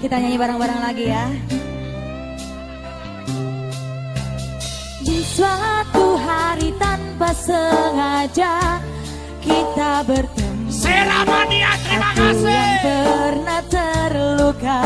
Kita nyanyi bareng-bareng lagi ya. Di suatu hari tanpa sengaja kita bertemu. Seramania, terima kasih. Yang pernah terluka.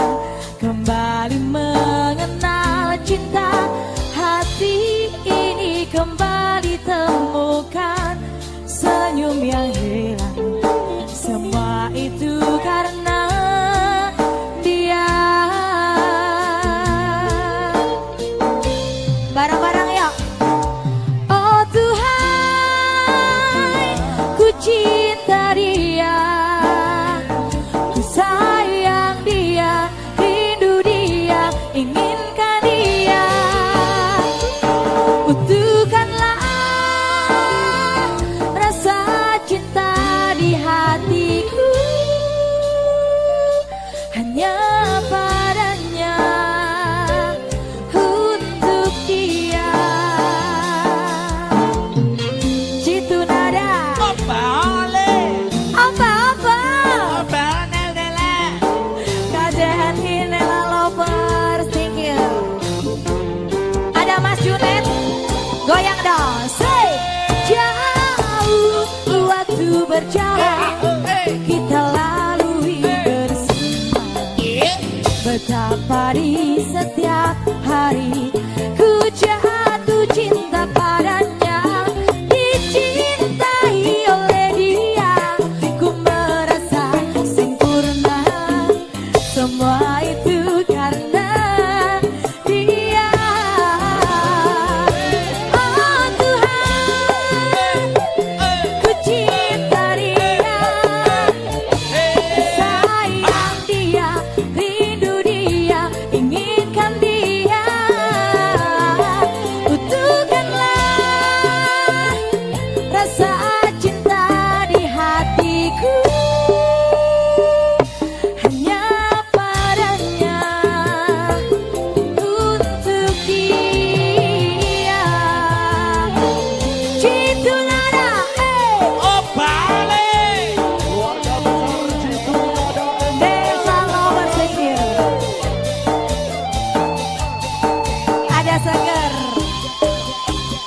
Jaya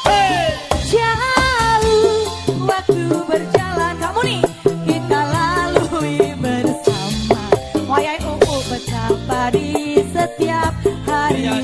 hey. Jauh waktu berjalan Kamu nih kita lalui bersama. Wayai ungu betapa di setiap hari. Iya,